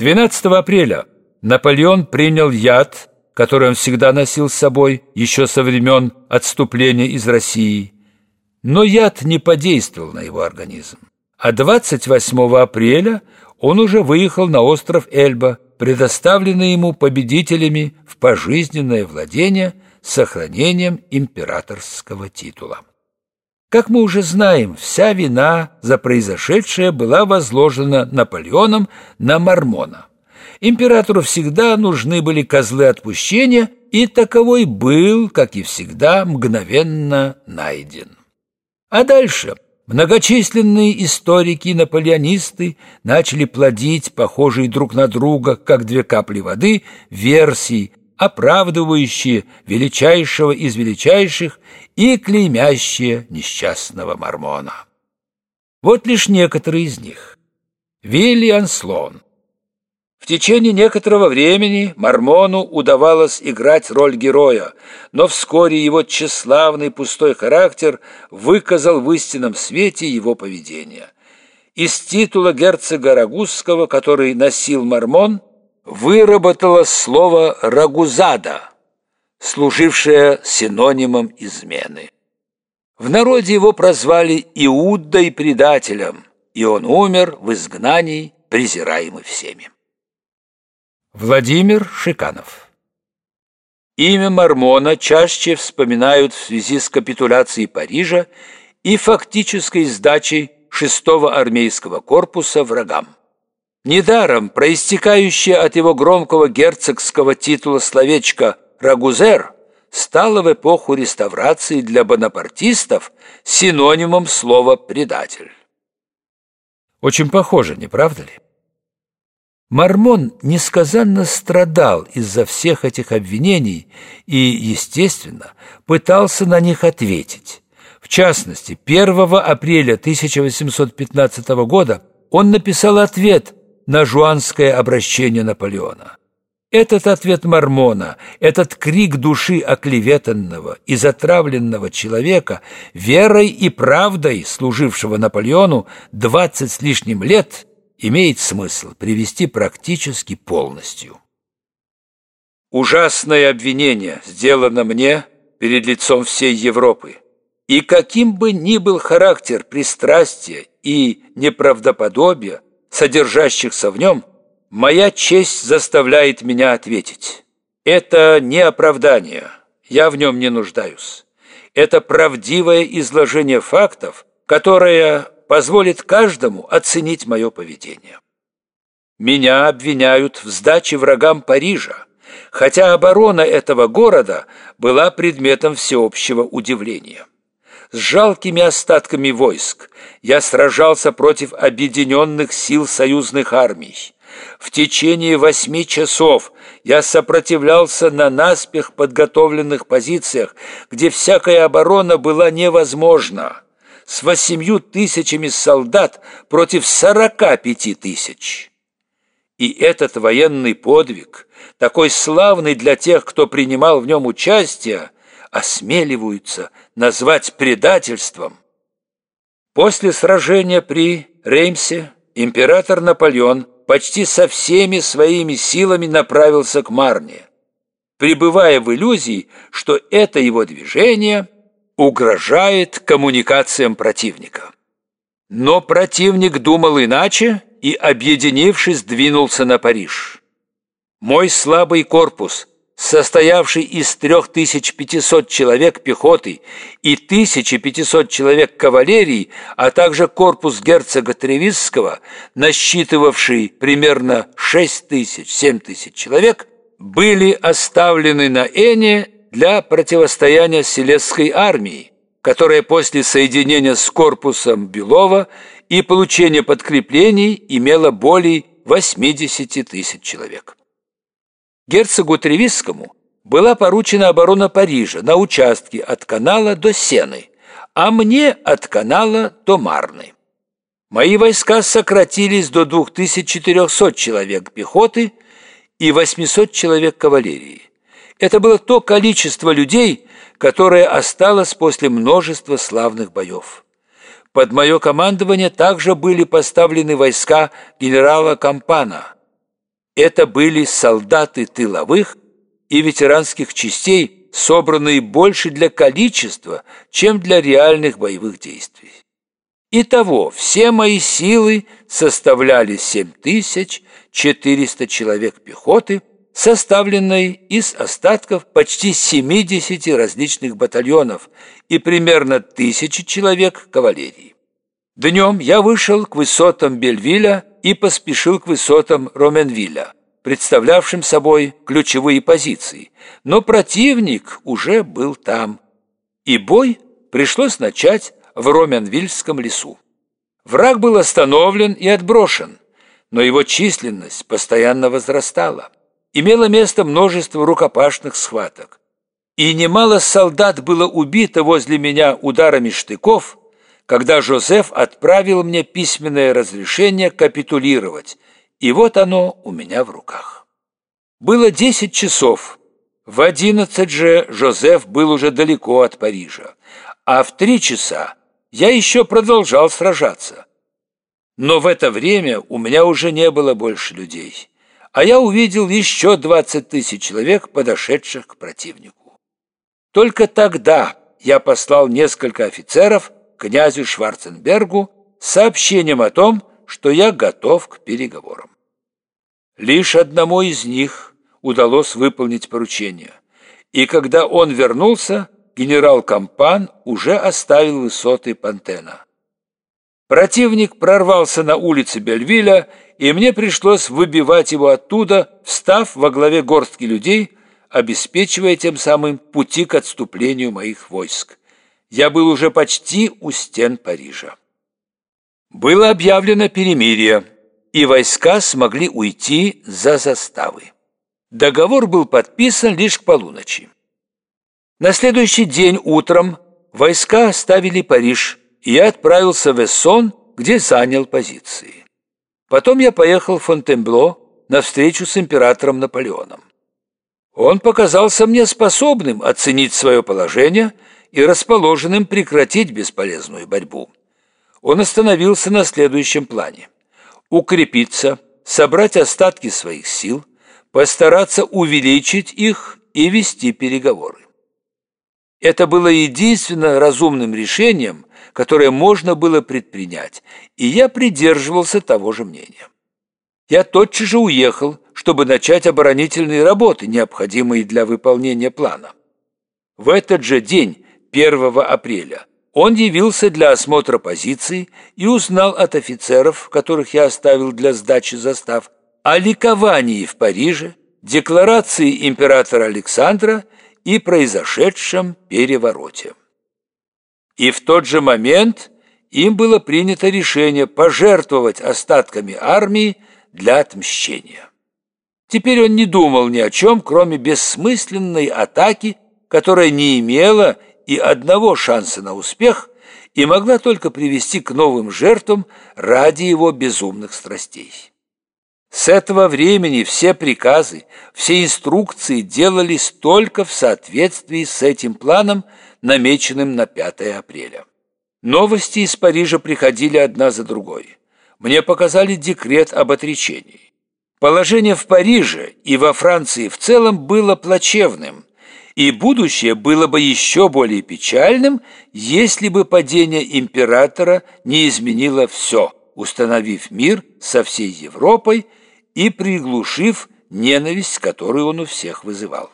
12 апреля Наполеон принял яд, который он всегда носил с собой еще со времен отступления из России. Но яд не подействовал на его организм. А 28 апреля он уже выехал на остров Эльба, предоставленный ему победителями в пожизненное владение с сохранением императорского титула. Как мы уже знаем, вся вина за произошедшее была возложена Наполеоном на Мормона. Императору всегда нужны были козлы отпущения, и таковой был, как и всегда, мгновенно найден. А дальше многочисленные историки-наполеонисты начали плодить, похожие друг на друга, как две капли воды, версии, оправдывающие величайшего из величайших и клеймящие несчастного Мормона. Вот лишь некоторые из них. Виллиан Слон. В течение некоторого времени Мормону удавалось играть роль героя, но вскоре его тщеславный пустой характер выказал в истинном свете его поведение. Из титула герцога Рагузского, который носил Мормон, выработало слово «рагузада», служившее синонимом измены. В народе его прозвали Иуддой предателем, и он умер в изгнании, презираемый всеми. Владимир Шиканов Имя Мормона чаще вспоминают в связи с капитуляцией Парижа и фактической сдачей шестого армейского корпуса врагам. Недаром проистекающее от его громкого герцогского титула словечко «рагузер» стало в эпоху реставрации для бонапартистов синонимом слова «предатель». Очень похоже, не правда ли? Мормон несказанно страдал из-за всех этих обвинений и, естественно, пытался на них ответить. В частности, 1 апреля 1815 года он написал ответ на жуанское обращение Наполеона. Этот ответ Мормона, этот крик души оклеветанного и затравленного человека, верой и правдой служившего Наполеону двадцать с лишним лет, имеет смысл привести практически полностью. Ужасное обвинение сделано мне перед лицом всей Европы. И каким бы ни был характер пристрастия и неправдоподобия, содержащихся в нем, моя честь заставляет меня ответить. Это не оправдание, я в нем не нуждаюсь. Это правдивое изложение фактов, которое позволит каждому оценить мое поведение. Меня обвиняют в сдаче врагам Парижа, хотя оборона этого города была предметом всеобщего удивления с жалкими остатками войск я сражался против объединенных сил союзных армий. В течение восьми часов я сопротивлялся на наспех подготовленных позициях, где всякая оборона была невозможна, с восемью тысячами солдат против сорока пяти тысяч. И этот военный подвиг, такой славный для тех, кто принимал в нем участие, осмеливаются назвать предательством. После сражения при Реймсе император Наполеон почти со всеми своими силами направился к Марне, пребывая в иллюзии, что это его движение угрожает коммуникациям противника. Но противник думал иначе и, объединившись, двинулся на Париж. Мой слабый корпус состоявший из 3500 человек пехоты и 1500 человек кавалерии, а также корпус герцога Тревисского, насчитывавший примерно 6000-7000 человек, были оставлены на Эне для противостояния Селесской армии, которая после соединения с корпусом Белова и получения подкреплений имела более 80 тысяч человек. Герцогу Тревисскому была поручена оборона Парижа на участке от канала до Сены, а мне от канала до Марны. Мои войска сократились до 2400 человек пехоты и 800 человек кавалерии. Это было то количество людей, которое осталось после множества славных боев. Под мое командование также были поставлены войска генерала Кампана – Это были солдаты тыловых и ветеранских частей, собранные больше для количества, чем для реальных боевых действий. Итого, все мои силы составляли 7400 человек пехоты, составленной из остатков почти 70 различных батальонов и примерно 1000 человек кавалерии. Днем я вышел к высотам Бельвиля и поспешил к высотам Роменвиля, представлявшим собой ключевые позиции, но противник уже был там, и бой пришлось начать в Роменвильском лесу. Враг был остановлен и отброшен, но его численность постоянно возрастала. Имело место множество рукопашных схваток. И немало солдат было убито возле меня ударами штыков, когда Жозеф отправил мне письменное разрешение капитулировать, и вот оно у меня в руках. Было десять часов. В одиннадцать же Жозеф был уже далеко от Парижа, а в три часа я еще продолжал сражаться. Но в это время у меня уже не было больше людей, а я увидел еще двадцать тысяч человек, подошедших к противнику. Только тогда я послал несколько офицеров князю Шварценбергу сообщением о том, что я готов к переговорам. Лишь одному из них удалось выполнить поручение, и когда он вернулся, генерал Кампан уже оставил высоты Пантена. Противник прорвался на улице Бельвиля, и мне пришлось выбивать его оттуда, встав во главе горстки людей, обеспечивая тем самым пути к отступлению моих войск. Я был уже почти у стен Парижа. Было объявлено перемирие, и войска смогли уйти за заставы. Договор был подписан лишь к полуночи. На следующий день утром войска оставили Париж, и я отправился в Эссон, где занял позиции. Потом я поехал в Фонтенбло на встречу с императором Наполеоном. Он показался мне способным оценить свое положение и расположенным прекратить бесполезную борьбу. Он остановился на следующем плане. Укрепиться, собрать остатки своих сил, постараться увеличить их и вести переговоры. Это было единственно разумным решением, которое можно было предпринять, и я придерживался того же мнения. Я тотчас же уехал, чтобы начать оборонительные работы, необходимые для выполнения плана. В этот же день, 1 апреля, он явился для осмотра позиций и узнал от офицеров, которых я оставил для сдачи застав, о ликовании в Париже, декларации императора Александра и произошедшем перевороте. И в тот же момент им было принято решение пожертвовать остатками армии для отмщения. Теперь он не думал ни о чем, кроме бессмысленной атаки, которая не имела и одного шанса на успех и могла только привести к новым жертвам ради его безумных страстей. С этого времени все приказы, все инструкции делались только в соответствии с этим планом, намеченным на 5 апреля. Новости из Парижа приходили одна за другой. Мне показали декрет об отречении. Положение в Париже и во Франции в целом было плачевным, и будущее было бы еще более печальным, если бы падение императора не изменило все, установив мир со всей Европой – и приглушив ненависть, которую он у всех вызывал.